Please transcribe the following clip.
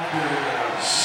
Yes.